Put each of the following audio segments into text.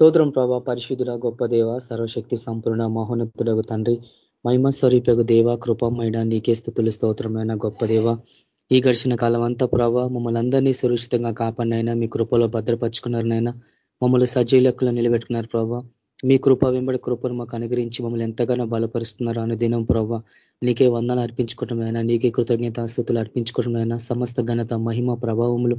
స్తోత్రం ప్రభా పరిశుద్ధుడ గొప్ప దేవ సర్వశక్తి సంపూర్ణ మహోన్నతుడగు తండ్రి మహిమ స్వరూపకు దేవ కృపమైన నీకే స్థుతులు స్తోత్రమైన గొప్ప దేవ. ఈ గడిచిన కాలం అంతా ప్రభావ మమ్మల్ని అందరినీ సురక్షితంగా కాపాడినైనా మీ కృపలో భద్రపరుచుకున్నారనైనా మమ్మల్ని సజీలకులు నిలబెట్టుకున్నారు ప్రభా. మీ కృప వెంబడి కృపను మాకు అనుగ్రహించి మమ్మల్ని ఎంతగానో బలపరుస్తున్నారు అనే దినం ప్రభావ నీకే వందలు అర్పించుకోవటమైనా నీకే కృతజ్ఞతాస్థుతులు అర్పించుకోవటమైనా సమస్త ఘనత మహిమ ప్రభావములు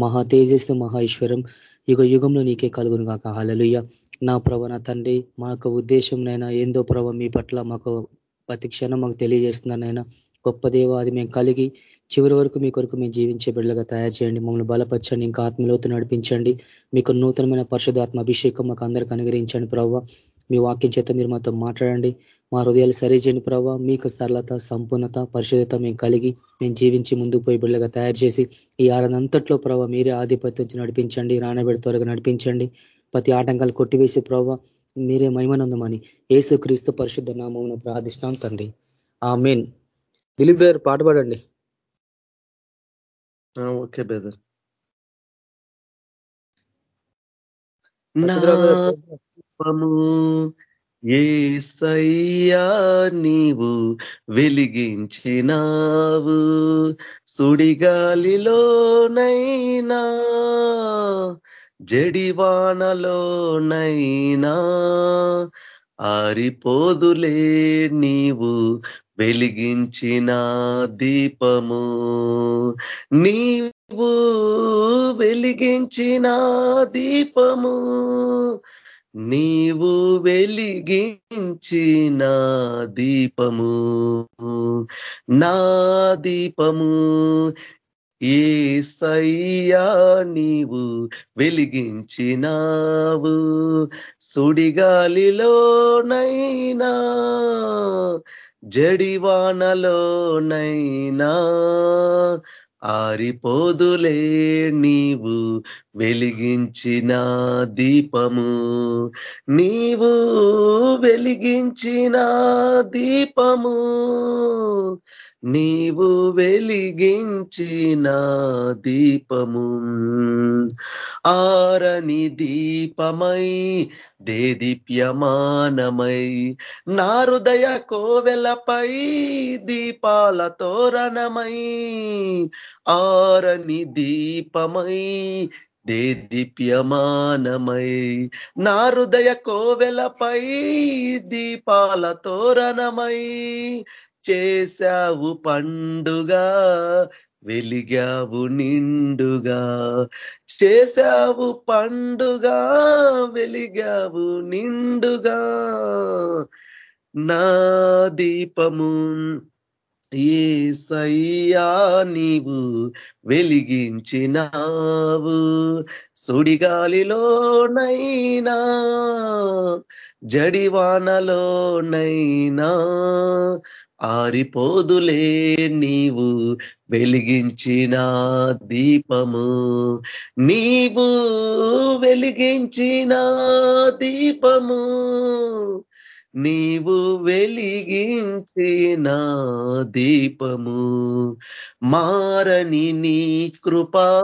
మహా తేజస్సు మహా ఈశ్వరం యుగ యుగంలో నీకే కలుగును కాక హలలుయ్య నా ప్రభ నా తండ్రి మా యొక్క ఉద్దేశంనైనా ఏందో ప్రభ మీ పట్ల మాకు ప్రతి క్షణం మాకు తెలియజేస్తున్నానైనా గొప్ప దేవ అది మేము కలిగి చివరి వరకు మీ కొరకు మేము జీవించే బిడ్డలుగా తయారు చేయండి. మమ్మల్ని బలపరచండి ఇంకా ఆత్మలోతు నడిపించండి. మీకు నూతనమైన పరిశుధాత్మ అభిషేకం మాకు అందరికి అనుగ్రహించండి ప్రభావ మీ వాక్యం చేత మీరు మాతో మాట్లాడండి. మా హృదయాలు సరిచేయండి ప్రభావ మీకు సరళత సంపూర్ణత పరిశుద్ధత మేము కలిగి మేము జీవించి ముందుకు పోయి బిడ్డగా తయారు చేసి ఈ ఆరదంతట్లో ప్రభావ మీరే ఆధిపత్యం నడిపించండి రానబెడి త్వరగా నడిపించండి. ప్రతి ఆటంకాలు కొట్టివేసే ప్రభావ మీరే మహిమనందమని ఏసు క్రీస్తు పరిశుద్ధ నామం ప్రార్థిష్టాం తండ్రి. ఆ మెయిన్ దిలీప్ గారు పాట పాడండి. Okay brother. ఏసయ్యా నీవు వెలిగించినావు. సుడిగాలిలోనైనా జడివానలోనైనా. ఆరిపోదులే నీవు వెలిగించిన దీపము. నీవు వెలిగించిన దీపము. నీవు వెలిగించిన దీపము నా దీపము ఏ సయ్యా నీవు వెలిగించినావు. సుడిగాలిలోనైనా జడివానలోనైనా ఆరిపోదులే నీవు వెలిగించిన దీపము. నీవు వెలిగించిన దీపము. నీవు వెలిగించిన దీపము ఆరని దీపమై దేదీప్యమానమై నా హృదయ కోవెలపై దీపాల తోరణమై ఆరని దీపమై దేదీప్యమానమై నా హృదయ కోవెలపై దీపాల తోరణమై చేశావు పండుగా వెలిగావు నిండుగా. చేశావు పండుగా వెలిగావు నిండుగా. నా దీపము ఏ సయ్యా నీవు వెలిగించినావు. సుడిగాలిలోనైనా జడివానలోనైనా ఆరిపోదులే నీవు వెలిగించిన దీపము. నీవు వెలిగించిన దీపము. నీవు వెలిగించిన దీపము మారని నీ కృపా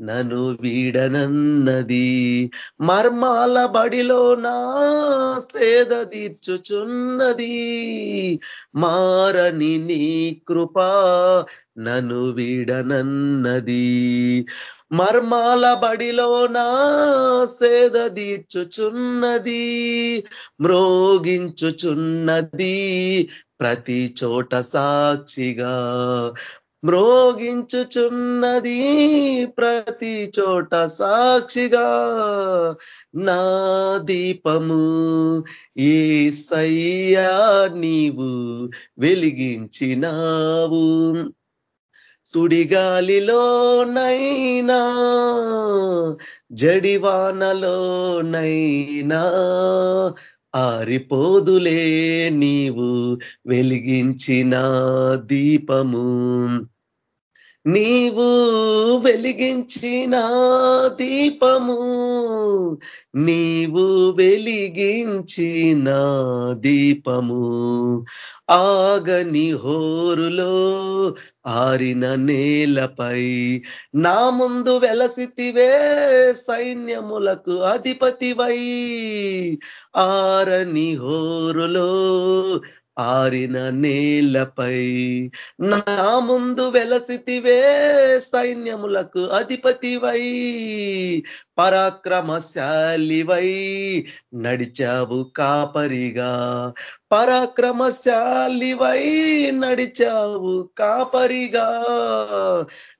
నను వీడనన్నది. మర్మాల బడిలో నా సేద తీర్చుచున్నది. మారని నీ కృపా నను వీడనన్నది. మర్మాల బడిలో నా సేద తీర్చుచున్నది మ్రోగించుచున్నది ప్రతి చోట సాక్షిగా. మ్రోగించుచున్నది ప్రతి చోట సాక్షిగా. నా దీపము ఏ సయ్యా నీవు వెలిగించినావు. సుడిగాలిలోనైనా జడివానలోనైనా ఆరిపోదులే నీవు వెలిగించిన దీపము. నీవు వెలిగించిన దీపము నీవు వెలిగించిన దీపము. ఆగని హోరులో ఆరిన నేలపై నా ముందు వెలసితివే సైన్యములకు అధిపతివై. ఆరని హోరులో ఆరిన నేలపై నా ముందు వెలసితివే సైన్యములకు అధిపతివై పరాక్రమశాలివై నడిచావు కాపరిగా. పరాక్రమశాలివై నడిచావు కాపరిగా.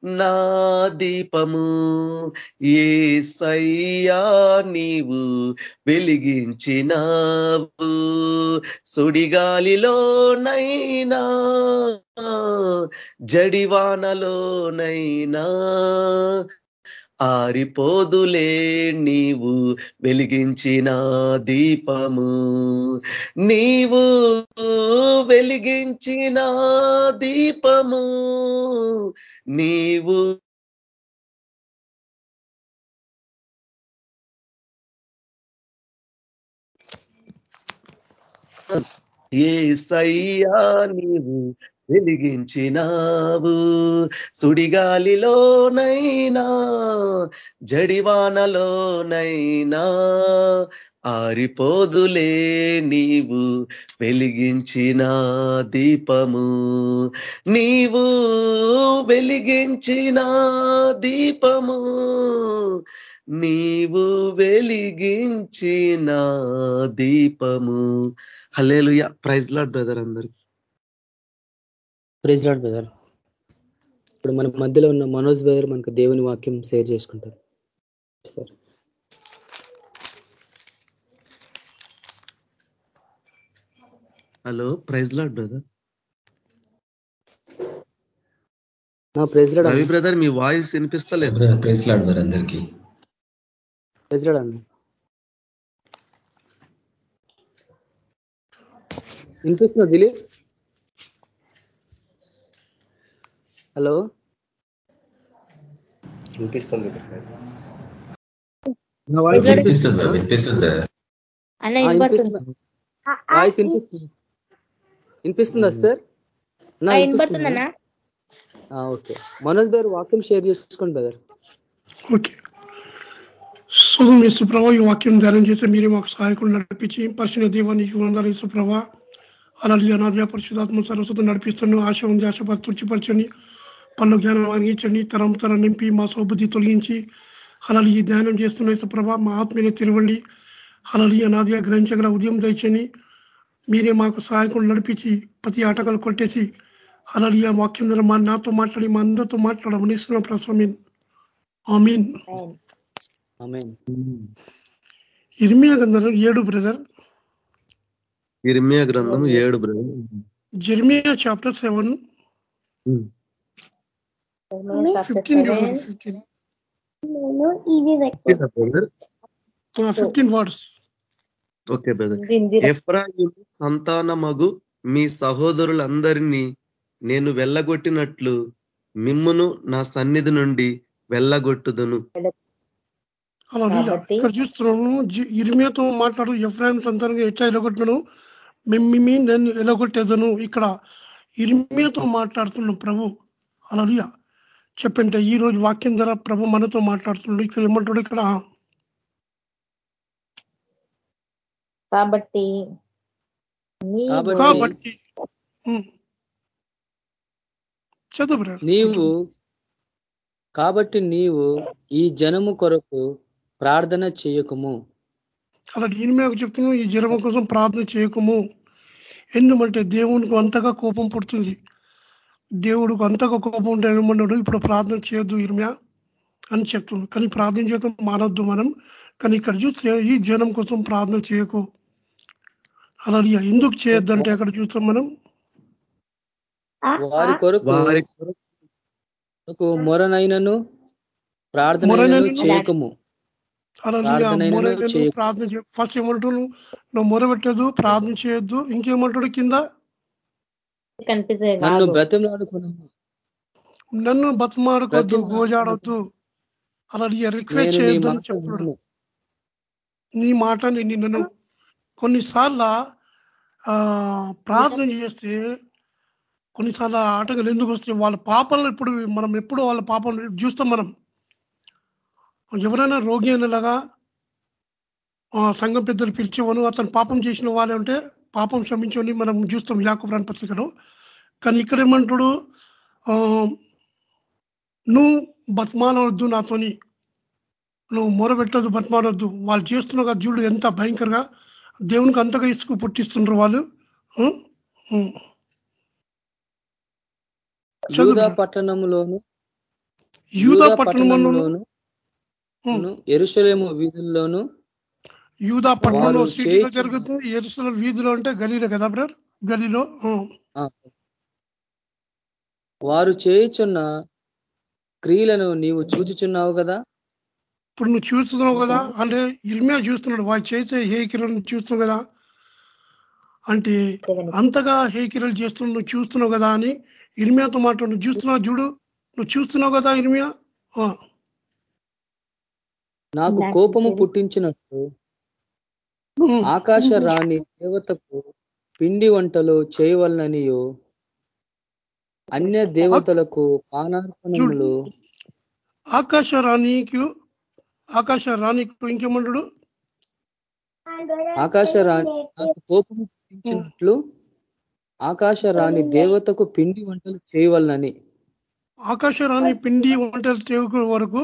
నా దీపము ఏ సయ్యా నీవు వెలిగించినావు. సుడిగాలిలోనైనా జడివానలోనైనా. ఆరిపోదులే నీవు వెలిగించిన దీపము. నీవు వెలిగించిన దీపము. నీవు ఏ సయ్యా నీవు వెలిగించినావు? సుడిగాలిలోనైనా జడివానలోనైనా ఆరిపోదులే నీవు వెలిగించిన దీపము. నీవు వెలిగించిన దీపము. నీవు వెలిగించిన దీపము. హలేలుయ ప్రైజ్ లాడ్ బ్రదర్ అందరు. Praise lord brother. ఇప్పుడు మన మధ్యలో ఉన్న మనోజ్ బ్రదర్ మనకు దేవుని వాక్యం షేర్ చేసుకుంటారు. Sir hello praise lord brother. నా ప్రైజ్ లాడ్ రవి బ్రదర్ మీ వాయిస్ వినిపిస్తలేదు. ప్రైజ్ లాడ్ మరి అందరికీ. ప్రైజ్ లాడ్ అన్న. వినిపిస్తుందా దిలీప్? హలో? వినిపిస్తుంది వినిపిస్తుంది? వాయిస్ వినిపిస్తుంది? వినిపిస్తుందా సార్? వినపడుతుందన్నా. ఓకే. మనోజ్ గారు వాక్యం షేర్ చేసుకోండి బ్రదర్. ఓకే. శుభం యేసుప్రభ ఈ వాక్యం ధ్యానం చేస్తే మీరే మాకు సహాయకులు నడిపించి పరిశుభ్ర దీవానికి వందలు యేసుప్రభ అలాగే అనాథ పరిశుధాత్మ సరస్వతం నడిపిస్తున్న ఆశ ఉంది ఆశ తుడిచిపరచండి పళ్ళు జ్ఞానం అందించండి. తరం తరం నింపి మా సౌబుద్ధి తొలగించి అలాగే ఈ ధ్యానం చేస్తున్న యేసుప్రభ మా ఆత్మీయ తిరవండి. అలాగే అనాదిగా గ్రహించగల ఉదయం దయచని మీరే మాకు సహాయకులు నడిపించి ప్రతి ఆటగాలు కొట్టేసి అలాగే ఆ వాక్యం ద్వారా మా నాతో మాట్లాడి మా అందరితో మాట్లాడమని ఇస్తున్న ప్రస్వామి ఆమీన్. ఆమె ఇర్మియా గంధం ఏడు బ్రదర్. ఇర్మియా గ్రంథం ఏడు brother Jeremiah chapter seven fifteen words okay brother ఎఫ్రాయిము సంతానమగు మీ సహోదరులందరినీ నేను వెళ్ళగొట్టినట్లు మిమ్మును నా సన్నిధి నుండి వెళ్ళగొట్టుదును. అలా ఇక్కడ చూస్తున్నాను జి- ఇర్మియాతో మాట్లాడు ఎఫ్రాయిం సంతానంగా ఎట్లా ఎలగొట్టను మేము నేను ఎలగొట్టేదను. ఇక్కడ ఇర్మియాతో మాట్లాడుతున్నాం ప్రభు అలా చెప్పంటే ఈ రోజు వాక్యం ద్వారా ప్రభు మనతో మాట్లాడుతున్నాడు. ఇక్కడ ఏమంటాడు ఇక్కడ? కాబట్టి నీవు కాబట్టి-. చదువు నీవు కాబట్టి నీవు ఈ జనము కొరకు ప్రార్థన చేయకము. అలా ఇర్మియాకు చెప్తున్నాను ఈ జ్వరం కోసం ప్రార్థన చేయకము. ఎందుకంటే దేవునికి అంతగా కోపం పుడుతుంది. దేవుడికి అంతగా కోపం ఉంటే ఏమన్నాడు ఇప్పుడు ప్రార్థన చేయొద్దు ఇర్మియా అని చెప్తున్నాడు కానీ ప్రార్థన చేయడం మానొద్దు మనం. కానీ ఇక్కడ చూస్తే ఈ జనం కోసం ప్రార్థన చేయకు. అలా ఎందుకు చేయొద్దు అంటే అక్కడ చూస్తాం మనం. ఆ, వారి కొరకు మొరనైనను ప్రార్థన చేయకము. అలా. ప్రార్థన చేయ ఫస్ట్ ఏమంటాడు? నువ్వు మొర పెట్టదు ప్రార్థన చేయొద్దు ఇంకేమంటాడు కింద? నన్ను నన్ను గోజాడొద్దు. అలా రిక్వెస్ట్ చేయొద్దు అని చెప్తున్నాడు. నీ మాట నేను నిన్నను కొన్నిసార్లు ఆ, ప్రార్థన చేస్తే కొన్నిసార్లు ఆటగాలు ఎందుకు వస్తాయి? వాళ్ళ పాపాలను ఇప్పుడు మనం ఎప్పుడు వాళ్ళ పాపం చూస్తాం మనం. ఎవరైనా రోగి అనేలాగా సంఘం పెద్దలు పిలిచేవను అతను పాపం చేసిన వాళ్ళే ఉంటే పాపం క్షమించని మనం చూస్తాం యాకపురాణ పత్రికలో. కానీ ఇక్కడ ఏమంటాడు? నువ్వు బతిమాలవద్దు నాతోని. నువ్వు మొరబెట్టద్దు బతిమాలవద్దు వాళ్ళు చేస్తున్న చూడు ఎంత భయంకరంగా దేవునికి అంతగా ఇసుకు పుట్టిస్తుండ్రు వాళ్ళు. యూదా పట్టణంలోను యూదా పట్టణంలోను ఎరుషలేము వీధుల్లోను యూదా పట్టణంలో వారు సిటీలో జరుగుతుంది ఎరుసలం వీధిలో అంటే గలీలో కదా బ్రదర్? గలీలో? వారు చేయుచున్న క్రియలను నీవు చూచుచున్నావు కదా? ఇప్పుడు నువ్వు చూస్తున్నావు కదా? అంటే ఇర్మియా చూస్తున్నాడు వాడు చేసే హే కిరణ్ చూస్తున్నావు కదా? అంటే అంతగా హే కిరణ్ చేస్తున్నావు నువ్వు చూస్తున్నావు కదా అని ఇర్మియాతో మాట నువ్వు చూస్తున్నావు? చూడు. నువ్వు చూస్తున్నావు కదా ఇర్మియా ఆ. నాకు కోపము. పుట్టించినట్టు ఉం. ఆకాశ రాణి దేవతకు పిండి వంటలు చేయవలననియో అన్య దేవతలకు పానార్పణములు ఆకాశ రాణికి ఆకాశ రాణికి ఇంకేమంటాడు ఆకాశ రాణి నాకు కోపము పుట్టించినట్లు ఆకాశ రాణి దేవతకు పిండి వంటలు చేయవలనని ఆకాశ రాణి పిండి వంటలు చేకు వరకు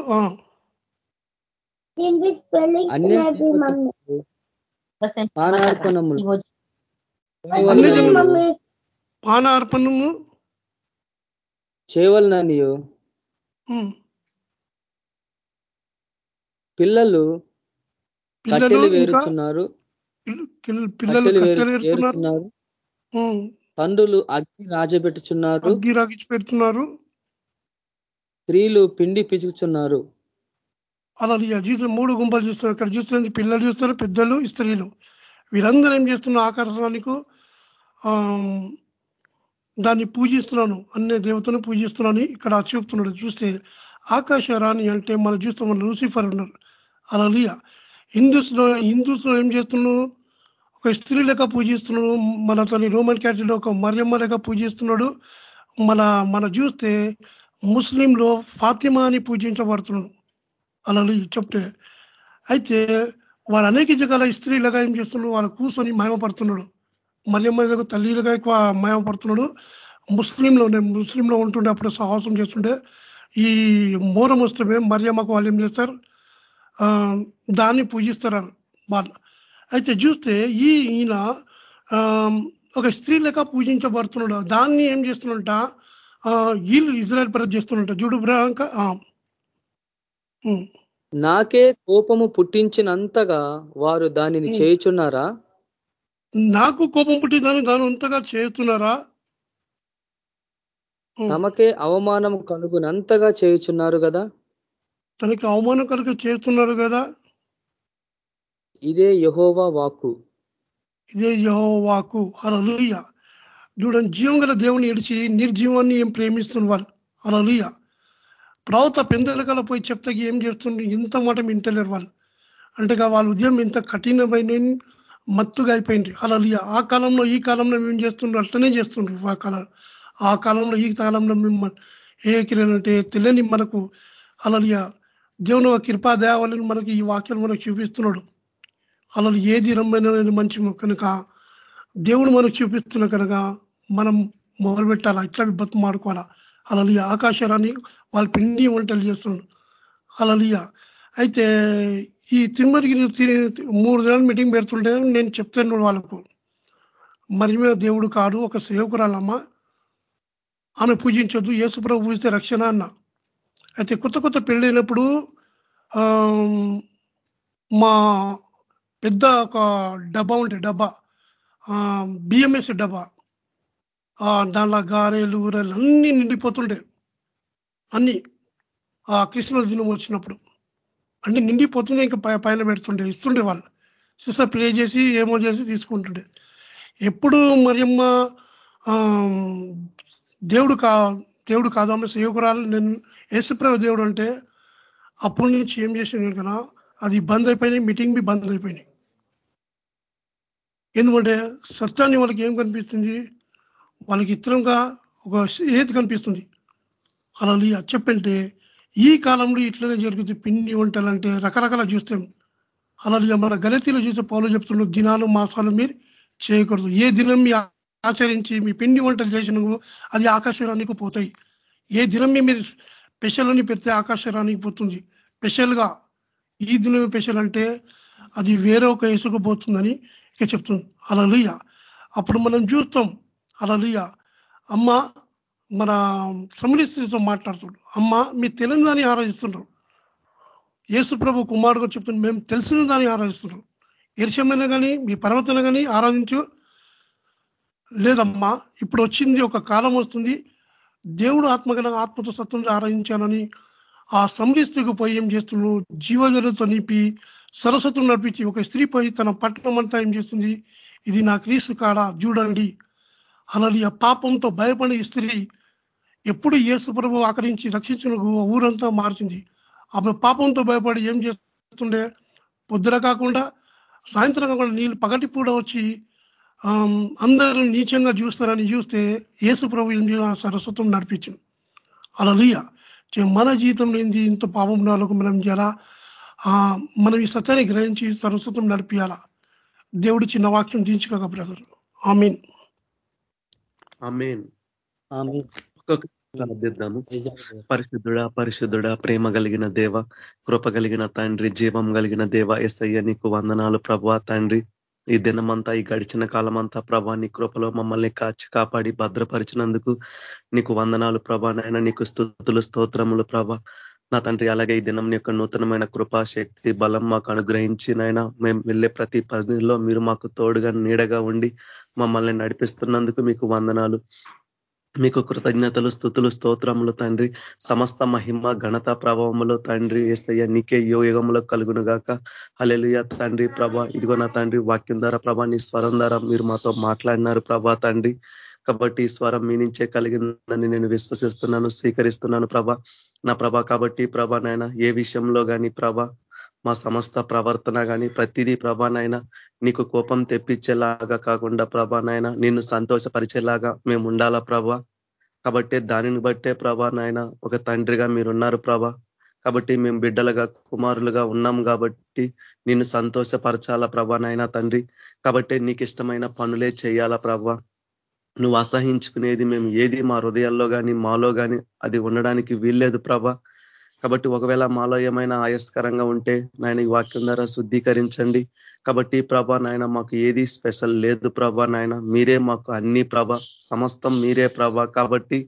పానార్పణములు. అన్ని చేయవలననియో జనులు పాన అర్పణము చేయవలననియో ఉం. పిల్లలు పిల్లలు కట్టెలు పిల్ల- పిల్లలు కట్టెలు వేరు కట్టెలు ఎరుతున్నారు ఏరుచున్నారు. ఉం. పండులు అగ్ని రాజబెట్టుచున్నారు అగ్గి రాగించి పెడుతున్నారు స్త్రీలు పిండి పిచుకుచున్నారు అలా చూసిన మూడు గుంపలు చూస్తారు. ఇక్కడ చూస్తున్నది పిల్లలు చూస్తారు పెద్దలు స్త్రీలు. వీరందరూ ఏం చేస్తున్నారు? ఆకర్షణకు దాన్ని పూజిస్తున్నాను. అన్నే దేవతను పూజిస్తున్నాను ఇక్కడ చూపుతున్నాడు. చూస్తే ఆకాశ రాణి అంటే మనం చూస్తాం మన లూసిఫర్ ఉన్నారు. అలా హిందూస్లో హిందూస్లో ఏం చేస్తున్నాడు? ఒక స్త్రీ లెక్క పూజిస్తున్నాడు. మన తన రోమన్ క్యాథలిక్ ఒక మరియమ్మ లెక్క పూజిస్తున్నాడు. మన మన చూస్తే ముస్లింలో ఫాతిమా అని పూజించబడుతున్నాడు. అలా చెప్తే అయితే వాడు అనేక జగాల స్త్రీలుగా ఏం చేస్తున్నాడు? వాళ్ళు కూర్చొని మయమపడుతున్నాడు. మరియమ్మ దగ్గర తల్లిలుగా ఎక్కువ మయమపడుతున్నాడు. ముస్లింలో నేను ముస్లింలో ఉంటుండే అప్పుడు సాహసం చేస్తుండే. ఈ మూర ముస్లిమే మరియమ్మకు వాళ్ళు ఏం చేస్తారు? దాన్ని పూజిస్తారు వాళ్ళు అయితే చూస్తే ఈ ఈయన ఒక స్త్రీ లెక్క పూజించబడుతున్నాడు. దాన్ని ఏం చేస్తున్నట వీళ్ళు ఇజ్రాయల్ ప్రజలు చేస్తున్నట్ట చూడు బ్రహంక నాకే కోపము పుట్టించినంతగా వారు దానిని. చేయుచున్నారా? నాకు కోపం పుట్టి దాన్ని దాని అంతగా చేస్తున్నారా ఉమ్. తమకే అవమానం కలుగునంతగా చేయుచున్నారు కదా? తనకి అవమానం కనుక చేస్తున్నారు కదా? ఇదే యహోవా వాక్కు. ఇదే యహోవాకు అలలుయ చూడండి జీవం గల దేవుని ఇడిచి నిర్జీవాన్ని ఏం ప్రేమిస్తున్న వాళ్ళు అలలుయ ప్రవత పెందలకల పోయి చెప్తే ఏం చేస్తుంది ఇంత మాట వింటలేరు వాళ్ళు. అంటే వాళ్ళ ఉదయం ఇంత కఠినమైన మత్తుగా అయిపోయింది. అలా ఆ కాలంలో ఈ కాలంలో మేము చేస్తుండ్రు అట్లనే చేస్తుండ్రు ఆ కాలం. ఆ కాలంలో ఈ కాలంలో మేము ఏ కిరణంటే తెలియని మనకు అలలియ దేవుని కృపా దేవాలని మనకి ఈ వాక్యాలు మనకు చూపిస్తున్నాడు. అలా ఏది రమ్మైనది మంచి కనుక దేవుడు మనకు చూపిస్తున్న కనుక మనం మొదలు పెట్టాలా ఇట్లా బతుమాడుకోవాలా అలలియ ఆకాశరాన్ని వాళ్ళ పిండి వంటలు చేస్తున్నాడు. అలలియ అయితే ఈ తిరుమలగిరి మూడు దినాలు మీటింగ్ పెడుతుంటే నేను చెప్తాను వాళ్ళకు. మరి మీద దేవుడు కాడు ఒక సేవకురాలమ్మ. ఆమె పూజించొద్దు యేసుప్రభు పూజిస్తే రక్షణ అన్న. అయితే కొత్త కొత్త పెళ్ళైనప్పుడు మా పెద్ద ఒక డబ్బా ఉంటాయి డబ్బా బిఎంఎస్ డబ్బా. ఆ, దాంట్లో గారెలు ఊరెలు అన్నీ నిండిపోతుండే. అన్నీ. ఆ క్రిస్మస్ దినం వచ్చినప్పుడు. అన్ని నిండిపోతుండే ఇంకా పై- పైన పెడుతుండే ఇస్తుండే వాళ్ళు. సిస్టర్ ప్రే చేసి ఏమో చేసి తీసుకుంటుండే. ఎప్పుడు మరియమ్మ దేవుడు కా దేవుడు కాదు ఆమె సేవకురాలు నేను యేసుప్రభు దేవుడు అంటే అప్పటి నుంచి ఏం చేసాను కదా అది బంద్ అయిపోయినాయి మీటింగ్ బి బంద్ అయిపోయినాయి. ఎందుకంటే సత్యాన్ని వాళ్ళకి ఏం కనిపిస్తుంది? వాళ్ళకి ఇతరంగా ఒక ఏది కనిపిస్తుంది. అలా చెప్పంటే ఈ కాలంలో ఇట్లనే జరుగుతుంది. పిండి వంటలు అంటే రకరకాల చూస్తాం. అలా మన గణతీలో చూసే పౌలు చెప్తున్న దినాలు మాసాలు మీరు చేయకూడదు. ఏ దినం మీ ఆచరించి మీ పిండి వంటలు చేసిన అది ఆకాశరానికి పోతాయి. ఏ దినం మీరు స్పెషల్ అని పెడితే ఆకాశరానికి పోతుంది. స్పెషల్గా ఈ దినం స్పెషల్ అంటే అది వేరే ఒక వేసుకుపోతుందని ఇక చెప్తుంది. అలా అప్పుడు మనం చూస్తాం అలలియ అమ్మ మన సమరిస్త్రితో మాట్లాడుతున్నాడు. అమ్మ మీ తెలియని దాన్ని ఆరాధిస్తుండ్రు యేసు ప్రభు కుమారుడుగా చెప్తున్నారు మేము తెలిసిన దాన్ని ఆరాధిస్తున్నారు. ఎరిశమైన కానీ మీ పర్వతన కానీ ఆరాధించు. లేదమ్మా ఇప్పుడు వచ్చింది ఒక కాలం వస్తుంది. దేవుడు ఆత్మగల ఆత్మతో సత్వం ఆరాధించాలని ఆ సమరిస్త్రికి పోయి ఏం చేస్తున్నాడు? జీవజలతో నింపి సరస్వతం నడిపించి ఒక స్త్రీ పోయి తన పట్టణం అంతా ఏం చేస్తుంది? ఇది నా క్రీస్తు కాడ చూడండి. అలాది పాపంతో భయపడే స్త్రీ ఎప్పుడు యేసు ప్రభు ఆకరించి రక్షించిన ఊరంతా మార్చింది. ఆమె పాపంతో భయపడి ఏం చేస్తుండే? పొద్దున కాకుండా సాయంత్రం కాకుండా నీళ్ళు పగటి కూడా వచ్చి అందరూ నీచంగా చూస్తారని చూస్తే యేసు ప్రభు ఏం సరస్వతం నడిపించింది అలా మన జీవితంలో ఏంది ఇంత పాపం నాలుగు మనం చేయాలా? మనం ఈ సత్యాన్ని గ్రహించి సరస్వతం నడిపియాలా? దేవుడి చిన్న వాక్యం దించుకోక బ్రదర్. మీన్ ఆమీన్. ప్రార్థిద్దాము పరిశుద్ధుడ పరిశుద్ధుడ ప్రేమ కలిగిన దేవ కృప కలిగిన తండ్రి జీవం కలిగిన దేవ ఎస్ఐయ నీకు వందనాలు ప్రభా తండ్రి. ఈ దినమంతా ఈ గడిచిన కాలమంతా ప్రభా నీ కృపలో మమ్మల్ని కాచి కాపాడి భద్రపరిచినందుకు నీకు వందనాలు ప్రభా నాయన నీకు స్థుతులు స్తోత్రములు ప్రభా నా తండ్రి అలాగే ఈ దినం యొక్క నూతనమైన కృపా శక్తి బలం మాకు అనుగ్రహించినయన మేము వెళ్ళే ప్రతి పరిధిలో మీరు మాకు తోడుగా నీడగా ఉండి మమ్మల్ని నడిపిస్తున్నందుకు మీకు వందనాలు. మీకు కృతజ్ఞతలు స్థుతులు స్తోత్రములు తండ్రి. సమస్త మహిమ ఘనత ప్రభావములు తండ్రి ఏసయ్య నీకే యోగములో కలుగును గాక. హలెలుయ తండ్రి ప్రభ ఇదిగో నా తండ్రి వాక్యం ద్వారా ప్రభా నీ స్వరం ద్వారా మీరు మాతో మాట్లాడినారు ప్రభా తండ్రి. కాబట్టి స్వరం మీ నుంచే కలిగిందని నేను విశ్వసిస్తున్నాను స్వీకరిస్తున్నాను ప్రభ. నా ప్రభ కాబట్టి ప్రభ నాయన ఏ విషయంలో కానీ ప్రభ మా సమస్త ప్రవర్తన కానీ ప్రతిదీ ప్రభానైనా నీకు కోపం తెప్పించేలాగా కాకుండా ప్రభానైనా నిన్ను సంతోషపరిచేలాగా మేము ఉండాలా ప్రభా? కాబట్టి దానిని బట్టే ప్రభా ఒక తండ్రిగా మీరున్నారు ప్రభా. కాబట్టి మేము బిడ్డలుగా కుమారులుగా ఉన్నాం కాబట్టి నిన్ను సంతోషపరచాలా ప్రభా తండ్రి. కాబట్టి నీకు ఇష్టమైన పనులే చేయాలా ప్రభా. నువ్వు అసహించుకునేది మేము ఏది? మా హృదయాల్లో కానీ మాలో కానీ అది ఉండడానికి వీల్లేదు ప్రభ. కాబట్టి ఒకవేళ మాలో ఏమైనా ఆయస్కరంగా ఉంటే నాయన ఈ వాక్యం ద్వారా శుద్ధీకరించండి. కాబట్టి ప్రభా నాయన మాకు ఏది స్పెషల్ లేదు ప్రభా నాయన. మీరే మాకు అన్ని ప్రభ. సమస్తం మీరే ప్రభ. కాబట్టి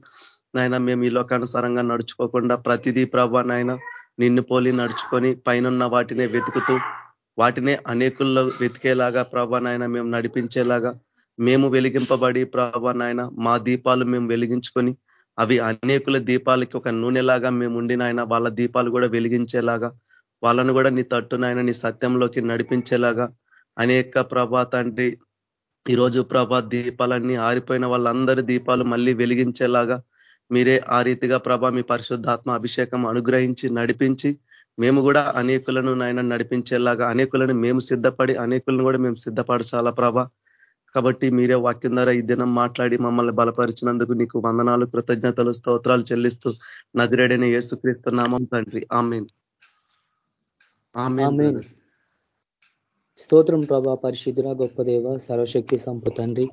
నాయన మేము ఈ లోకానుసారంగా నడుచుకోకుండా ప్రతిదీ ప్రభ నాయన నిన్ను పోలి నడుచుకొని పైన వాటినే వెతుకుతూ వాటినే అనేకుల్లో వెతికేలాగా ప్రభా నాయన మేము నడిపించేలాగా మేము వెలిగింపబడి ప్రభా నాయన మా దీపాలు మేము వెలిగించుకొని అవి అనేకుల దీపాలకి ఒక నూనెలాగా మేము ఉండినాయన వాళ్ళ దీపాలు కూడా వెలిగించేలాగా వాళ్ళను కూడా నీ తట్టునైనా నీ సత్యంలోకి నడిపించేలాగా అనేక ప్రభా తండ్రి ఈరోజు ప్రభా దీపాలన్నీ ఆరిపోయిన వాళ్ళందరి దీపాలు మళ్ళీ వెలిగించేలాగా మీరే ఆ రీతిగా ప్రభా మీ పరిశుద్ధాత్మ అభిషేకం అనుగ్రహించి నడిపించి మేము కూడా అనేకులను నాయన నడిపించేలాగా అనేకులను మేము సిద్ధపడి అనేకులను కూడా మేము సిద్ధపరచాలా ప్రభా? కాబట్టి మీరే వాక్యం ద్వారా ఈ దినం మాట్లాడి మమ్మల్ని బలపరిచినందుకు నీకు వందనాలు కృతజ్ఞతలు స్తోత్రాలు చెల్లిస్తూ నదిరేడైన యేసుక్రీస్తు నామం తండ్రి. ఆమెన్. స్తోత్రం ప్రభా పరిశుద్ధుల గొప్ప దేవ సర్వశక్తి సంపు తండ్రి.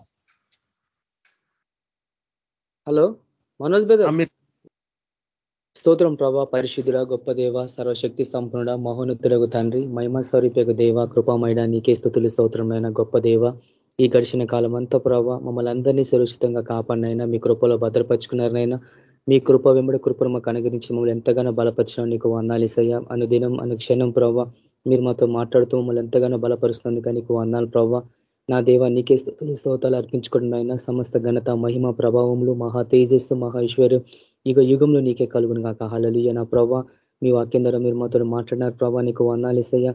హలో మనోజ్ స్తోత్రం ప్రభా పరిశుద్ధుడ గొప్ప దేవ సర్వశక్తి సంపన్నుడ మహోన్నతుడగు తండ్రి మహిమ స్వరూపకు దేవ కృపామైడ నీకే స్థుతులు స్తోత్రమైన గొప్ప దేవ. ఈ గడిచిన కాలం అంతా ప్రభావ మమ్మల్ని అందరినీ సురక్షితంగా కాపాడినైనా మీ కృపలో భద్రపరుచుకున్నారనైనా మీ కృప వెంబడి కృపను మాకు అనుగ్రహించి మమ్మల్ని ఎంతగానో బలపరిచిన నీకు వందాలిసయ్యా. అనుదినం అనుక్షణం ప్రభావ మీరు మాతో మాట్లాడుతూ మమ్మల్ని ఎంతగానో బలపరుస్తున్నందుక నీకు వందాలు ప్రభావ నా దేవ నీకే స్తోతాలు అర్పించుకుంటున్నాయినా సమస్త ఘనత మహిమ ప్రభావములు మహా తేజస్సు మహా ఐశ్వర్యం ఇక యుగంలో నీకే కలుగును కాక హలలుయ్య నా ప్రభా మీ వాక్యం ద్వారా మీరు మాతో మాట్లాడినారు ప్రభా నీకు వందాలిసయ్యా.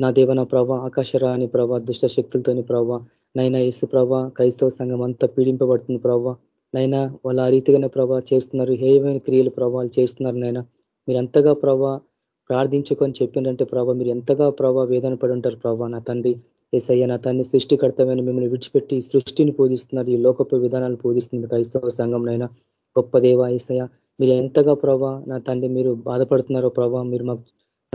నా దేవ నా ప్రభా ఆకాశరాని ప్రభా దుష్ట శక్తులతోని ప్రభా నైనా ఏసు ప్రభా క్రైస్తవ సంఘం అంతా పీడింపబడుతుంది ప్రభా. నైనా వాళ్ళు ఆ రీతిగానే ప్రభా చేస్తున్నారు హేయమైన క్రియలు ప్రభావాలు చేస్తున్నారు నైనా. మీరంతగా ప్రభా ప్రార్థించుకొని చెప్పిందంటే ప్రభా మీరు ఎంతగా ప్రభా వేదన పడి ఉంటారు ప్రభా నా తండ్రి. ఏసయ్య నా తండ్రి సృష్టికర్తమైన మిమ్మల్ని విడిచిపెట్టి సృష్టిని పూజిస్తున్నారు ఈ లోకపు విధానాలు పూజిస్తుంది క్రైస్తవ సంఘంనైనా గొప్ప దేవ ఏసయ్య మీరు ఎంతగా ప్రభా నా తండ్రి మీరు బాధపడుతున్నారో ప్రభా మీరు మాకు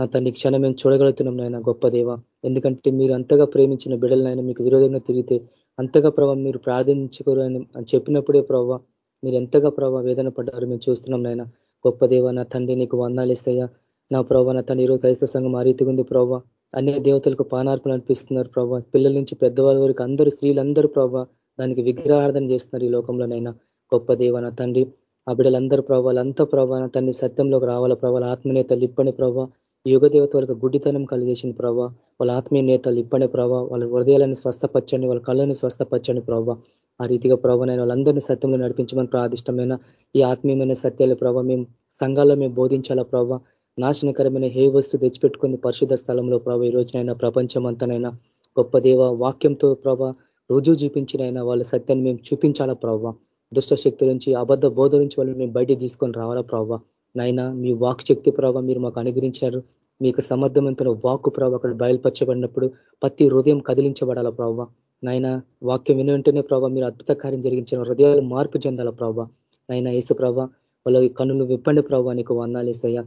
నా తండ్రి క్షణం మేము చూడగలుగుతున్నాం నాయన గొప్ప దేవ. ఎందుకంటే మీరు అంతగా ప్రేమించిన బిడ్డలనైనా మీకు విరోధంగా తిరిగితే అంతగా ప్రభావ మీరు ప్రార్థించుకోరు అని చెప్పినప్పుడే ప్రభావ మీరు ఎంతగా ప్రభావ వేదన పడ్డారు మేము చూస్తున్నాం నాయన. గొప్ప దేవ నా తండ్రి నీకు వందాలు ఇస్తాయా. నా ప్రభావ నా తండ్రి ఈరోజు క్రైస్తవ సంఘం ఆ రీతిగా ఉంది ప్రభావ అన్ని దేవతలకు పానార్పులు అనిపిస్తున్నారు ప్రభావ పిల్లల నుంచి పెద్దవాళ్ళ వరకు అందరూ స్త్రీలందరూ ప్రభావ దానికి విగ్రహార్థన చేస్తున్నారు ఈ లోకంలోనైనా గొప్ప దేవ నా తండ్రి ఆ బిడ్డలందరూ ప్రభావాలంతా ప్రభావ తండ్రి సత్యంలోకి రావాల ప్రభావ ఆత్మనేతలు ఇప్పని ప్రభావ యుగ దేవత గుడ్డితనం కలిగేసిన ప్రభావ వాళ్ళ ఆత్మీయ నేతలు ఇప్పని ప్రభావ వాళ్ళ హృదయాలను స్వస్థపచ్చండి వాళ్ళ కళ్ళని స్వస్థపచ్చండి ప్రభావ ఆ రీతిగా ప్రభావ నేను వాళ్ళందరినీ సత్యంలో నడిపించమని ప్రాదిష్టమైన ఈ ఆత్మీయమైన సత్యాల ప్రభావ మేము సంఘాల్లో మేము బోధించాలా ప్రభావ నాశనకరమైన హే వస్తు తెచ్చిపెట్టుకుంది పరిశుద్ధ స్థలంలో ప్రభావ ఈ రోజునైనా ప్రపంచం అంతనైనా గొప్ప దేవ వాక్యంతో ప్రభావ రుజువు చూపించినైనా వాళ్ళ సత్యాన్ని మేము చూపించాలా ప్రభావ దుష్ట శక్తి నుంచి అబద్ధ బోధ నుంచి వాళ్ళని మేము బయట తీసుకొని రావాలా ప్రభావ నైనా మీ వాక్ శక్తి ప్రభావ మీరు మాకు అనుగ్రహించారు మీకు సమర్థవంతుల వాక్కు ప్రభావ అక్కడ బయలుపరచబడినప్పుడు ప్రతి హృదయం కదిలించబడాల ప్రభావ. నాయన వాక్యం విని వెంటనే ప్రభావ మీరు అద్భుత కార్యం జరిగించిన హృదయాలు మార్పు చెందాల ప్రభావ. నైనా ఏసు ప్రభావ వాళ్ళ కన్నులు విప్పండి ప్రభావ నీకు వందాలేసయ్యా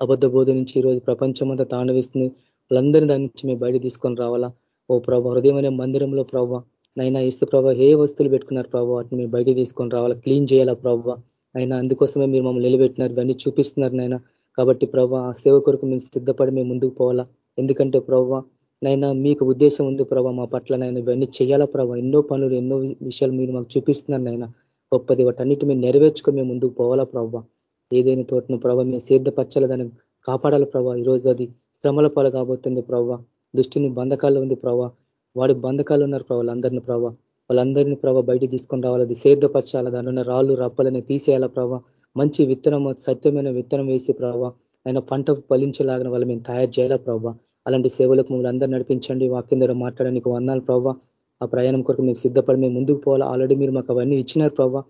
అబద్ధ బోధ నుంచి ఈరోజు ప్రపంచం అంతా తాండవిస్తుంది వాళ్ళందరినీ దాని నుంచి మేము బయట తీసుకొని రావాలా. ఓ ప్రభావ హృదయం అనే మందిరంలో ప్రభావ. నైనా ఇస్తు ప్రభావ ఏ వస్తువులు పెట్టుకున్నారు ప్రభావ? వాటిని మేము బయట తీసుకొని రావాలా. క్లీన్ చేయాలా ప్రభావ? అయినా అందుకోసమే మీరు మమ్మల్ని నిలబెట్టినారు ఇవన్నీ చూపిస్తున్నారు నాయన. కాబట్టి ప్రభావ ఆ సేవ కొరకు మేము సిద్ధపడి మేము ముందుకు పోవాలా? ఎందుకంటే ప్రభావ నైనా మీకు ఉద్దేశం ఉంది ప్రభావ మా పట్ల నైనా ఇవన్నీ చేయాలా ప్రభావ ఎన్నో పనులు ఎన్నో విషయాలు మీరు మాకు చూపిస్తున్నారు నైనా గొప్పది వాటన్నిటి మేము నెరవేర్చుకొని మేము ముందుకు పోవాలా ప్రభావ ఏదైనా తోటను ప్రభావ మేము సిద్ధపరచాలి దాన్ని కాపాడాలి ప్రభావ ఈరోజు అది శ్రమల పాలు కాబోతుంది ప్రభావ దృష్టిని బంధకాల్లో ఉంది ప్రభావ వాడి బంధకాలు ఉన్నారు ప్రభావాలు అందరినీ ప్రభావ వాళ్ళందరినీ ప్రభ బయట తీసుకొని రావాలి. అది సేద్ధపరచాలి దానిలో రాళ్ళు రప్పలని తీసేయాల ప్రభావ మంచి విత్తనం సత్యమైన విత్తనం వేసి ప్రభావ ఆయన పంట ఫలించేలాగిన వాళ్ళు మేము తయారు చేయాలా ప్రభావ అలాంటి సేవలకు మమ్మల్ని అందరూ నడిపించండి. వాక్యం ద్వారా మాట్లాడడానికి వందాలు ప్రభావ ఆ ప్రయాణం కొరకు మేము సిద్ధపడి మేము ముందుకు పోవాలా. ఆల్రెడీ మీరు మాకు అవన్నీ ఇచ్చినారు ప్రభావ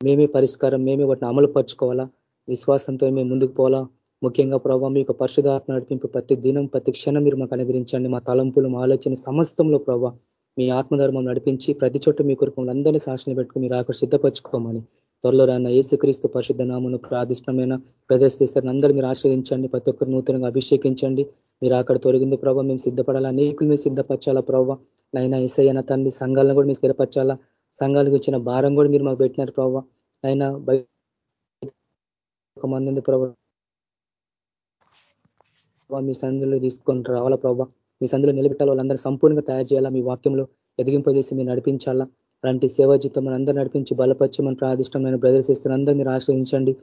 మేమే పరిష్కారం మేమే వాటిని అమలు పరుచుకోవాలా విశ్వాసంతో మేము ముందుకు పోవాలా. ముఖ్యంగా ప్రభావ మీకు పరిశుధాత్మ నడిపింపు ప్రతి దినం ప్రతి క్షణం మీరు మాకు అనుగ్రహించండి. మా తలంపులు మా ఆలోచన సమస్తంలో ప్రభావ మీ ఆత్మధర్మం నడిపించి ప్రతి చోట మీ కొరకు అందరినీ శాసన పెట్టుకుని మీరు అక్కడ సిద్ధపరచుకోమని త్వరలో రాన్న ఏసుక్రీస్తు పరిశుద్ధ నామను ప్రాదిష్టమైన ప్రదర్శిస్తారు అందరూ మీరు ఆశ్రయించండి ప్రతి ఒక్కరు నూతనంగా అభిషేకించండి. మీరు అక్కడ తొలగింది ప్రభావ మేము సిద్ధపడాలా? అనేకులు మీరు సిద్ధపరచాలా ప్రభావ? నైనా ఇసయన తండ్రి సంఘాలను కూడా మీరు స్థిరపరచాలా? సంఘాలకు ఇచ్చిన భారం కూడా మీరు మాకు పెట్టినారు ప్రభావ. అయినా ఒక మంది ప్రభావ. మీ సందులో తీసుకొని రావాలా ప్రభావ? మీ సందులో నిలబెట్టాలి. వాళ్ళందరూ సంపూర్ణంగా తయారు చేయాలా? మీ వాక్యంలో ఎదిగింపజేసి మీరు నడిపించాలా? అలాంటి సేవా జీవితం మన అందరూ నడిపించి బలపరిచి మన ప్రాదిష్టమైన బ్రదర్స్ ఇస్తున్న అందరూ మీరు ఆశ్రయించండి.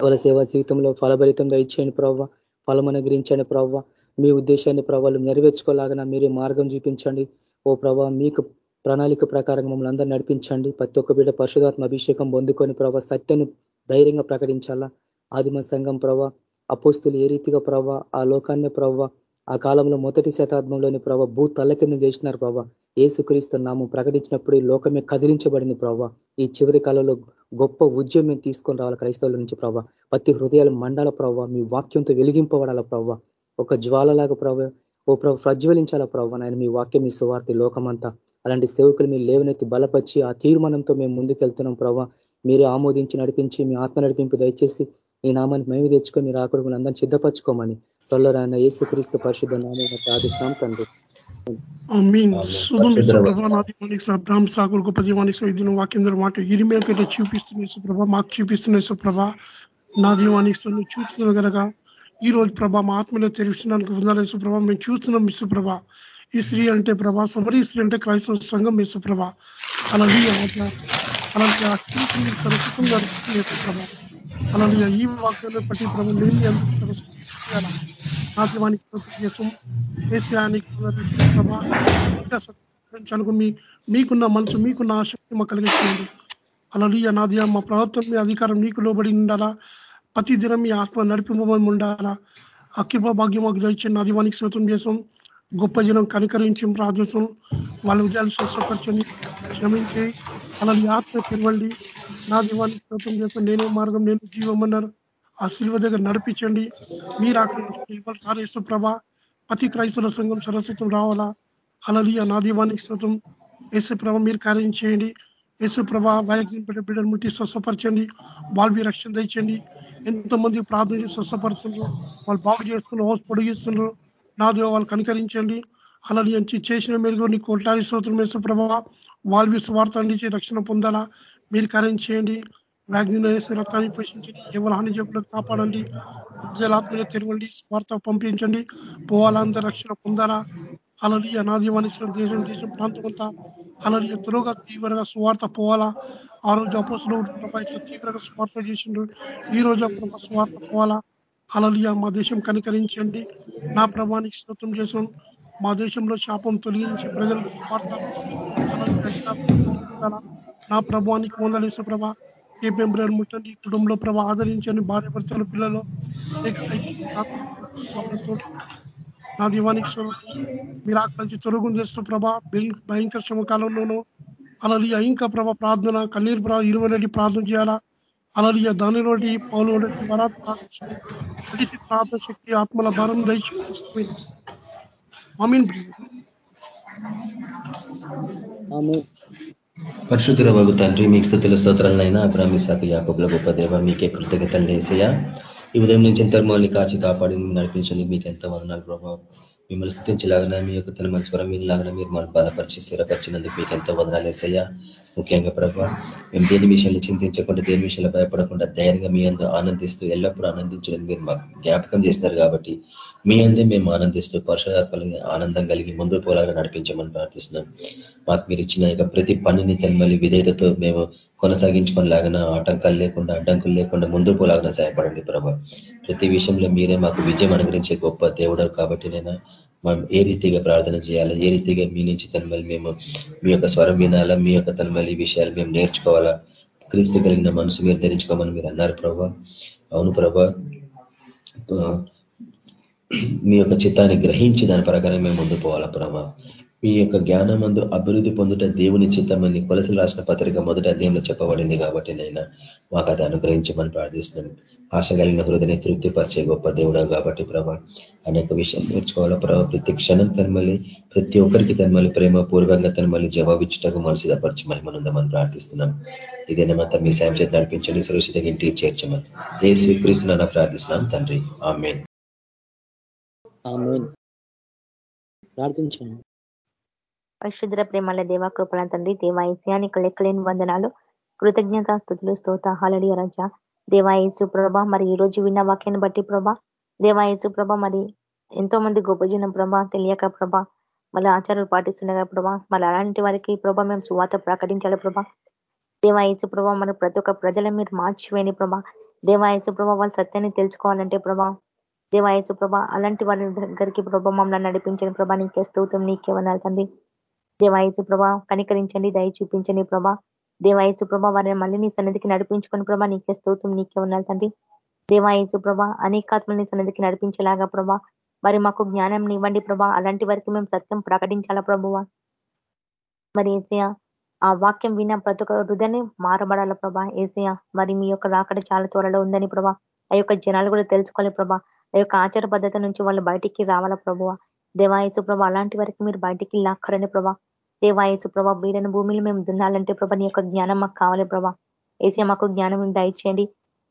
వాళ్ళ సేవా జీవితంలో ఫలభరితంగా ఇచ్చేయండి ప్రవ్వ. ఫలం అనుగ్రహించండి ప్రవ్వ. మీ ఉద్దేశాన్ని ప్రభావాలు నెరవేర్చుకోలాగన మీరే మార్గం చూపించండి. ఓ ప్రభావ మీకు ప్రణాళిక ప్రకారం మమ్మల్ని అందరూ నడిపించండి. ప్రతి ఒక్క బిడ్డ పరిశుధాత్మ అభిషేకం పొందుకొని ప్రభావ సత్యను ధైర్యంగా ప్రకటించాలా? ఆదిమ సంఘం ప్రభావ అపోస్తులు ఏ రీతిగా ప్రభావ ఆ లోకాన్ని ప్రభావ ఆ కాలంలో మొదటి శతాబ్దంలోని ప్రభావ భూ తల్ల కింద చేసినారు ప్రభావ ఏసుక్రీస్తు నామం ప్రకటించినప్పుడు ఈ లోకమే కదిలించబడింది ప్రభావ ఈ చివరి కాలంలో గొప్ప ఉద్యమం తీసుకొని రావాలి క్రైస్తవుల నుంచి ప్రభావ ప్రతి హృదయాల మండల ప్రభావ మీ వాక్యంతో వెలిగింపబడాల ప్రభావ ఒక జ్వాలలాగా ప్రభావ ఓ ప్రభు ప్రజ్వలించాల ప్రభావ నాయన మీ వాక్యం మీ సువార్త లోకమంతా. అలాంటి సేవకులు మీరు లేవనెత్తి బలపరిచి ఆ తీర్మానంతో మేము ముందుకెళ్తున్నాం ప్రభావ మీరే ఆమోదించి నడిపించి మీ ఆత్మ నడిపింపు దయచేసి ఈ నామాన్ని మేము తెచ్చుకొని మీరు ఆకుడు అందరినీ సిద్ధపరచుకోమని. త్వరలో రాయన ఏసు క్రీస్తు పరిశుద్ధ నామం. ప్రార్థిస్తున్నాం తండ్రి గొప్ప మాట చూపిస్తున్న సుప్రభ మాకు చూపిస్తున్న సుప్రభ నా దీవానికి నువ్వు చూస్తున్నావు కనుక ఈ రోజు ప్రభ మా ఆత్మలో తెలిసినానికి ఉండాలి సుప్రభ మేము చూస్తున్నాం సుప్రభ ఈ స్త్రీ అంటే ప్రభా సమరీ స్త్రీ అంటే క్రైస్తవ సంఘం సుప్రభ అలాగే అలాంటి ఆ స్త్రీకి సరస్వతంగా సుప్రభ అలాగే ఈ వాక్యంలో ప్రతి ప్రభు సరస్వతం నాట్యవానికి మీ మీకున్న మనసు మీకున్న ఆసక్తి మాకు కలిగిస్తుంది. అలలియ నాదియ మా ప్రభుత్వం మీ అధికారం నీకు లోబడి ఉండాలా? ప్రతి దినం మీ ఆత్మ నడిపింపబడి ఉండాలా? అక్కిప భాగ్యం మాకు దయచండి నాదివానికి శ్రోతం చేసాం గొప్ప జనం కనికరించి ప్రార్థిస్తాం. వాళ్ళ విజయాలు స్వస్థపరచండి క్షమించి. అలాంటి ఆత్మ తెరవండి. నా దీవానికి శ్రోతం చేస్తాం. నేనే మార్గం నేను జీవం అన్నారు ఆ శిల్వ దగ్గర నడిపించండి. మీరు అక్కడ ఎవరు రారేసు ప్రభ ప్రతి క్రైస్తవ సంఘం సరస్వతం రావాలా? అలలియ నా దీవానికి శృతం యేసు ప్రభ మీరు కార్యం చేయండి. యేసుప్రభ వ్యాక్సిన్ పెట్టే బిడ్డను ముట్టి స్వస్థపరచండి. బాల్వి రక్షణ తెచ్చండి ఎంతమంది ప్రార్థన చేసి స్వస్థపరుస్తున్నారు. వాళ్ళు బాగు చేస్తున్నారు పొడిగిస్తున్నారు నా దేవ వాళ్ళు కనుకరించండి. అలా నుంచి చేసిన మీరు నీ కొట్లాడి స్తోత్రం. వేసు ప్రభావ వాల్వి స్వార్థ అందించి రక్షణ పొందాలా? మీరు కార్యం చేయండి. వ్యాక్సిన్ రక్తాన్ని పోషించండి. ఎవరు హాని చెప్పలకు కాపాడండి జలాత్మగా తెరవండి. స్వార్థ పంపించండి. పోవాలంతా రక్షణ పొందాలా? అలలి అనాదివాని దేశం దేశం ప్రాంతం అంతా అలలి త్వరగా తీవ్రంగా స్వార్థ పోవాలా? ఆ రోజు అపోసులు ఇట్లా తీవ్రంగా స్వార్థ చేసిండ్రు. ఈ రోజు ప్రభా స్వార్థ పోవాలా? అలలియ మా దేశం కనికరించండి. నా ప్రభానికి స్తోత్రం చేసాం మా దేశంలో శాపం తొలగించి ప్రజలకు స్వార్థ నా ప్రభానికి వందలేసే ప్రభా ఏ పెంబ్రర్ ముట్టండి కుటుంబంలో ప్రభావ ఆదరించండి భార్య భర్తలు పిల్లలు నా దీవానికి మీరు ఆకలిసి తొలగుని చేస్తూ ప్రభా భయంకర శ్రమకాలంలోనూ అలలియ ఇంకా ప్రభ ప్రార్థన కన్నీరు ప్రభ ఇరువరెడ్డి ప్రార్థన చేయాలా? అలలియ దాని దానిలోటి పౌలు వరాత్ ప్రార్థించండి ప్రార్థన శక్తి ఆత్మల భారం దయచేస్తుంది అమీన్ పరిశుద్ధుల వగు తండ్రి మీకు స్థుతుల స్తోత్రాలైనా అబ్రామిసాక యాకబుల గొప్ప దేవ మీకే కృతజ్ఞతలు వేసయ్యా ఈ ఉదయం నుంచి ఎంతర్మాన్ని కాచి కాపాడి నడిపించండి మీకు ఎంత వదనాలు ప్రభావం మిమ్మల్ని స్థుతించలాగినా మీ యొక్క తన మనస్వరం మీలాగిన మీరు మనం బలపరిచి స్థిరపరిచినందుకు మీకు ఎంతో వదనాలు వేసయ్యా ముఖ్యంగా ప్రభావ మేము దేని విషయాన్ని చింతించకుండా దేని విషయాలు భయపడకుండా ధైర్యంగా మీ అందరూ ఆనందిస్తూ ఎల్లప్పుడూ ఆనందించడం మీరు మాకు జ్ఞాపకం చేస్తారు కాబట్టి మీ అందే మేము ఆనందిస్తూ పరుషాత్మలు ఆనందం కలిగి ముందు పోలాగా నడిపించమని ప్రార్థిస్తున్నాం. మాకు మీరు ఇచ్చిన యొక్క ప్రతి పనిని తల్లి విధేయతతో మేము కొనసాగించుకునేలాగిన ఆటంకాలు లేకుండా అడ్డంకులు లేకుండా ముందు పోలాగా సహాయపడండి ప్రభా. ప్రతి విషయంలో మీరే మాకు విజయం అనుగ్రహించే గొప్ప దేవుడు కాబట్టి నేను మనం ఏ రీతిగా ప్రార్థన చేయాలా ఏ రీతిగా మీ నుంచి తనమల్లి మేము మీ యొక్క స్వరం వినాలా మీ యొక్క తనమల్లి విషయాలు మేము నేర్చుకోవాలా క్రీస్తు కలిగిన మనసు మీరు ధరించుకోమని మీరు అన్నారు ప్రభా. అవును ప్రభా. మీ యొక్క చిత్తాన్ని గ్రహించి దాని ప్రకారం మేము ముందు పోవాలా ప్రభా? మీ యొక్క జ్ఞానమందు అభివృద్ధి పొందుట దేవుని చిత్తమని కొలసలు రాసిన పత్రిక మొదటి అధ్యాయంలో చెప్పబడింది కాబట్టి నైనా మాకు అది అనుగ్రహించమని ప్రార్థిస్తున్నాం. ఆశ కలిగిన హృదయని తృప్తిపరిచే గొప్ప దేవుడు కాబట్టి ప్రభా అనేక విషయం నేర్చుకోవాలా ప్రభా? ప్రతి క్షణం తనమల్లి ప్రతి ఒక్కరికి తనమల్లి ప్రేమ పూర్వంగా తనమల్లి జవాబిచ్చుటకు మనసు దపరిచి మహిమనుందమని ప్రార్థిస్తున్నాం. ఇదేనమంతా మీ సాయం చేత నడిపించండి సురక్షితంగా ఇంటికి చేర్చమని. ఏ స్వీకరిస్తున్నా ప్రార్థిస్తున్నాం తండ్రి. ఆమెన్. ప్రార్థించండి. పరిశుద్ర ప్రేమల దేవ కృపణ తండ్రి దేవాయస్యానికి లెక్కలేని వందనాలు. కృతజ్ఞత స్థుతులు స్తోత హలడి రజ. దేవాయసు ప్రభ మరి ఈ రోజు విన్న వాక్యాన్ని బట్టి ప్రభ. దేవాయసు ప్రభ మరి ఎంతో మంది గొప్ప జనం ప్రభ తెలియక ప్రభ. మళ్ళీ ఆచారాలు పాటిస్తుండగా ప్రభా. మళ్ళీ అలాంటి వారికి ప్రభ మేము సువాత ప్రకటించాలి ప్రభా. దేవాయసు ప్రభ మరి ప్రతి ఒక్క ప్రజల మీరు మార్చివేని ప్రభా. దేవాయసు ప్రభ వాళ్ళ సత్యాన్ని తెలుసుకోవాలంటే ప్రభా. దేవాయచు ప్రభ అలాంటి వారి దగ్గరికి ప్రభ మమ్మల్ని నడిపించని ప్రభా నీకే స్తోత్రం నీకే వనాలి తండ్రి. దేవాయచు ప్రభ కనికరించండి దయ చూపించండి ప్రభా. దేవాయచు ప్రభ వారిని మళ్ళీ నీ సన్నిధికి నడిపించుకొని ప్రభా నీకే స్థూతం నీకే వనాలి తండ్రి. దేవాయచు ప్రభ అనేకాత్మని సన్నిధికి నడిపించేలాగా ప్రభా మరి మాకు జ్ఞానం ఇవ్వండి ప్రభా అలాంటి వారికి మేము సత్యం ప్రకటించాలా ప్రభువా? మరి ఏసయ ఆ వాక్యం విన్న ప్రతి ఒక్క హృదయని మారబడాల ప్రభా? ఏసయ మరి మీ యొక్క రాకడ చాలా త్వరలో ఉందని ప్రభా ఆ యొక్క జనాలు కూడా తెలుసుకోవాలి ప్రభా. ఆ యొక్క ఆచార పద్ధతి నుంచి వాళ్ళు బయటికి రావాలా ప్రభువ? దేవాయసు ప్రభా అలాంటి వరకు మీరు బయటికి లాక్కరని ప్రభా. దేవాయసు ప్రభా బీరని భూమిని మేము దున్నాలంటే ప్రభా నీ యొక్క జ్ఞానం మాకు కావాలి ప్రభా. ఏసీ మాకు జ్ఞానం దయచేయండి.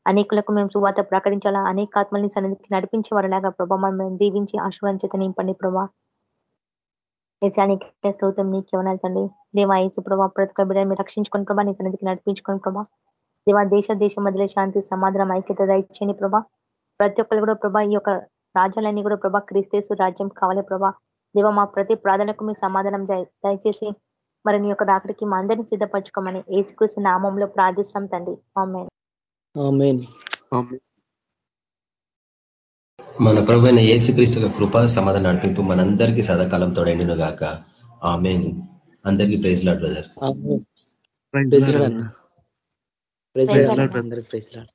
అనేకులకు మేము సువాత ప్రకటించాలా? అనేక ఆత్మల్ని సన్నిధికి నడిపించే వారిలాగా ప్రభా మేము దీవించి ఆశీర్వదించేత నింపండి ప్రభా. ఏసానికి స్తోత్రం నీకేమన్నా తండ్రి. దేవాయసు ప్రభా ప్రతి ఒక్క బిడ్డని మీరు రక్షించుకొని ప్రభా నీ సన్నిధికి నడిపించుకొని ప్రభా. దేవా దేశ దేశ మధ్యలో శాంతి సమాధానం ఐక్యత దయచేయండి ప్రభా. ప్రతి ఒక్కరు కూడా ప్రభా ఈ యొక్క రాజ్యాలన్నీ కూడా ప్రభా క్రీస్తేసు రాజ్యం కావాలి ప్రభా. దేవ మా ప్రతి ప్రార్థనకు మీ సమాధానం దయచేసి మరి నీ యొక్క రాకడికి మా అందరినీ సిద్ధపరచుకోమని ఏసుకృష్ణ నామంలో ప్రార్థిస్తున్నాం తండ్రి. మన ప్రభు అయిన ఏసుక్రీస్తు కృప సమాధానం నడిపింపు మనందరికీ సదాకాలం తోడైండును గాక. ఆమె అందరికీ praise lord brother. Praise lord అన్న. Praise lord. అందరికి ప్రైజ్ లాడ్.